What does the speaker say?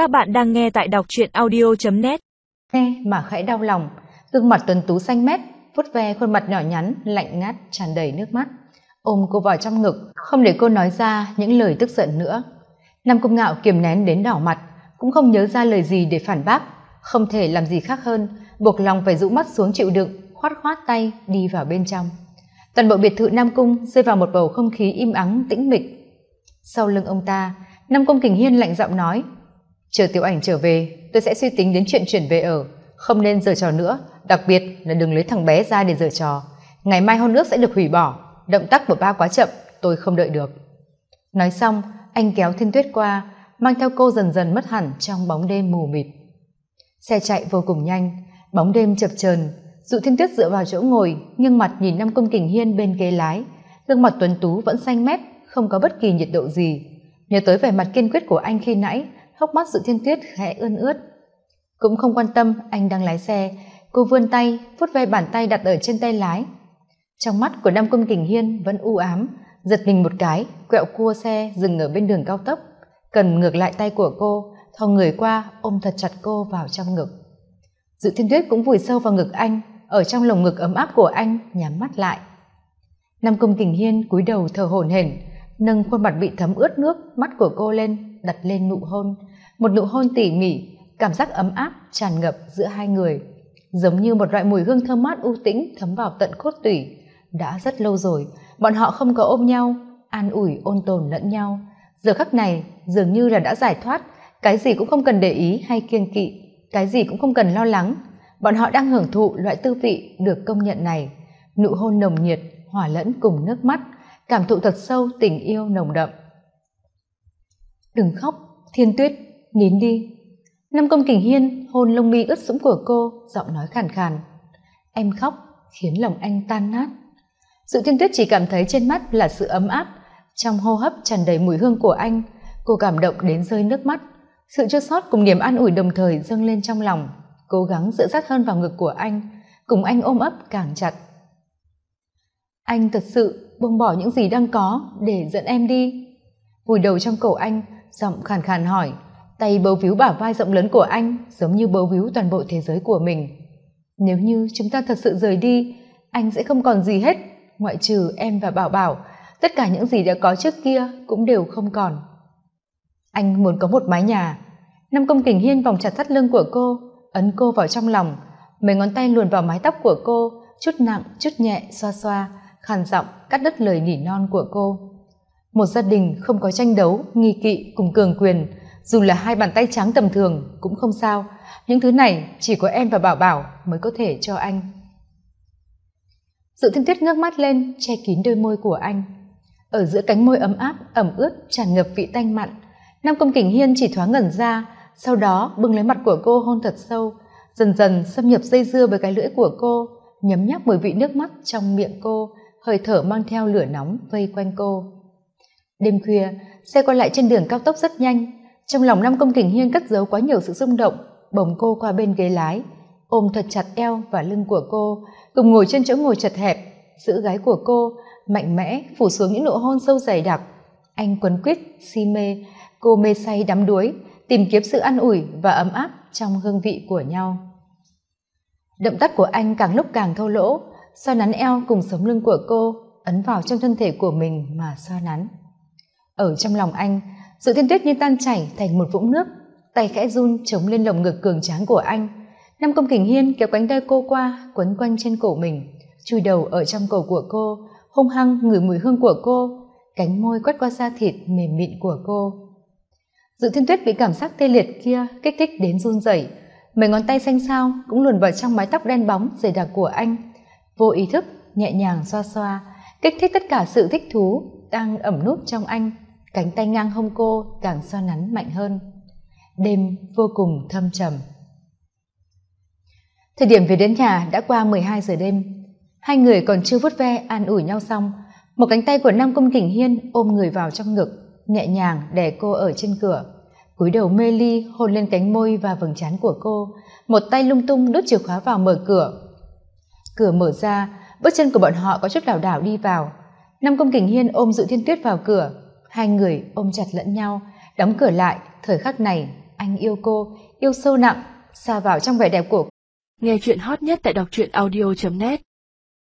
Các bạn đang nghe tại đọc truyện audio.net Nghe mà khẽ đau lòng, gương mặt tuấn tú xanh mét, vuốt ve khuôn mặt nhỏ nhắn, lạnh ngắt, tràn đầy nước mắt. Ôm cô vào trong ngực, không để cô nói ra những lời tức giận nữa. Nam Công Ngạo kiềm nén đến đỏ mặt, cũng không nhớ ra lời gì để phản bác, không thể làm gì khác hơn, buộc lòng phải rũ mắt xuống chịu đựng, khoát khoát tay đi vào bên trong. Toàn bộ biệt thự Nam Cung rơi vào một bầu không khí im ắng tĩnh mịch. Sau lưng ông ta, Nam Cung Kình Hiên lạnh giọng nói, chờ tiểu ảnh trở về, tôi sẽ suy tính đến chuyện chuyển về ở. Không nên giở trò nữa, đặc biệt là đừng lấy thằng bé ra để giở trò. Ngày mai hôn nước sẽ được hủy bỏ, động tác của ba quá chậm, tôi không đợi được. Nói xong, anh kéo thiên tuyết qua, mang theo cô dần dần mất hẳn trong bóng đêm mù mịt. Xe chạy vô cùng nhanh, bóng đêm chập chờn. Dụ thiên tuyết dựa vào chỗ ngồi, nhưng mặt nhìn năm công kình hiên bên ghế lái, gương mặt tuấn tú vẫn xanh mét, không có bất kỳ nhiệt độ gì. Nhớ tới vẻ mặt kiên quyết của anh khi nãy hốc mắt sự thiên tuyết khẽ ươn ướt. Cũng không quan tâm, anh đang lái xe. Cô vươn tay, vuốt ve bàn tay đặt ở trên tay lái. Trong mắt của nam cung kình hiên vẫn u ám, giật mình một cái, quẹo cua xe dừng ở bên đường cao tốc cần ngược lại tay của cô, thò người qua ôm thật chặt cô vào trong ngực. Dự thiên tuyết cũng vùi sâu vào ngực anh, ở trong lồng ngực ấm áp của anh nhắm mắt lại. Nam cung kình hiên cúi đầu thở hổn hển, nâng khuôn mặt bị thấm ướt nước mắt của cô lên, đặt lên nụ hôn một nụ hôn tỉ mỉ, cảm giác ấm áp, tràn ngập giữa hai người. Giống như một loại mùi hương thơm mát u tĩnh thấm vào tận cốt tủy. Đã rất lâu rồi, bọn họ không có ôm nhau, an ủi, ôn tồn lẫn nhau. Giờ khắc này, dường như là đã giải thoát. Cái gì cũng không cần để ý hay kiêng kỵ, cái gì cũng không cần lo lắng. Bọn họ đang hưởng thụ loại tư vị được công nhận này. Nụ hôn nồng nhiệt, hòa lẫn cùng nước mắt, cảm thụ thật sâu tình yêu nồng đậm. Đừng khóc, thiên tuyết nín đi. Năm công kình hiên hôn lông mi ướt sũng của cô, giọng nói khàn khàn. Em khóc, khiến lòng anh tan nát. Sự thiên tuyết chỉ cảm thấy trên mắt là sự ấm áp. Trong hô hấp tràn đầy mùi hương của anh, cô cảm động đến rơi nước mắt. Sự chua sót cùng niềm an ủi đồng thời dâng lên trong lòng, cố gắng dựa sát hơn vào ngực của anh, cùng anh ôm ấp càng chặt. Anh thật sự buông bỏ những gì đang có để dẫn em đi. Vùi đầu trong cổ anh, giọng khàn khàn hỏi tay bấu víu bả vai rộng lớn của anh, giống như bấu víu toàn bộ thế giới của mình. Nếu như chúng ta thật sự rời đi, anh sẽ không còn gì hết, ngoại trừ em và bảo bảo. Tất cả những gì đã có trước kia cũng đều không còn. Anh muốn có một mái nhà. Năm công kình hiên vòng chặt thắt lưng của cô, ấn cô vào trong lòng. Mấy ngón tay luồn vào mái tóc của cô, chút nặng, chút nhẹ, xoa xoa, khàn giọng cắt đứt lời nỉ non của cô. Một gia đình không có tranh đấu, nghi kỵ cùng cường quyền dù là hai bàn tay trắng tầm thường cũng không sao. Những thứ này chỉ có em và bảo bảo mới có thể cho anh. Sự thiên tuyết ngước mắt lên, che kín đôi môi của anh. Ở giữa cánh môi ấm áp, ẩm ướt, tràn ngập vị tanh mặn, nam công kình hiên chỉ thoáng ngẩn ra, sau đó bưng lấy mặt của cô hôn thật sâu, dần dần xâm nhập dây dưa với cái lưỡi của cô, nhấm nháp mùi vị nước mắt trong miệng cô, hơi thở mang theo lửa nóng vây quanh cô. Đêm khuya, xe qua lại trên đường cao tốc rất nhanh trong lòng năm công kình hiên cất giấu quá nhiều sự rung động, bồng cô qua bên ghế lái, ôm thật chặt eo và lưng của cô, cùng ngồi trên chỗ ngồi chật hẹp. Giữ gái của cô mạnh mẽ phủ xuống những nụ hôn sâu dày đặc. Anh quấn quýt, si mê, cô mê say đắm đuối, tìm kiếm sự an ủi và ấm áp trong hương vị của nhau. Động tác của anh càng lúc càng thô lỗ, xoa nắn eo cùng sống lưng của cô, ấn vào trong thân thể của mình mà xoa nắn. Ở trong lòng anh sự thiên tuyết như tan chảy thành một vũng nước. Tay khẽ run chống lên lồng ngực cường tráng của anh. Năm công kình hiên kéo cánh tay cô qua, quấn quanh trên cổ mình. Chui đầu ở trong cổ của cô, hung hăng ngửi mùi hương của cô. Cánh môi quét qua da thịt mềm mịn của cô. Dự thiên tuyết bị cảm giác tê liệt kia kích thích đến run rẩy. Mấy ngón tay xanh xao cũng luồn vào trong mái tóc đen bóng dày đặc của anh. Vô ý thức, nhẹ nhàng xoa xoa, kích thích tất cả sự thích thú đang ẩm núp trong anh cánh tay ngang hông cô càng so nắn mạnh hơn. Đêm vô cùng thâm trầm. Thời điểm về đến nhà đã qua 12 giờ đêm. Hai người còn chưa vút ve an ủi nhau xong, một cánh tay của nam công kình hiên ôm người vào trong ngực, nhẹ nhàng đè cô ở trên cửa. Cúi đầu mê ly, hôn lên cánh môi và vầng trán của cô. Một tay lung tung đút chìa khóa vào mở cửa. Cửa mở ra, bước chân của bọn họ có chút lảo đảo đi vào. Nam công kình hiên ôm dự thiên tuyết vào cửa hai người ôm chặt lẫn nhau. Đóng cửa lại, thời khắc này, anh yêu cô, yêu sâu nặng, xa vào trong vẻ đẹp của nghe chuyện hot nhất tại đọc truyện audio net.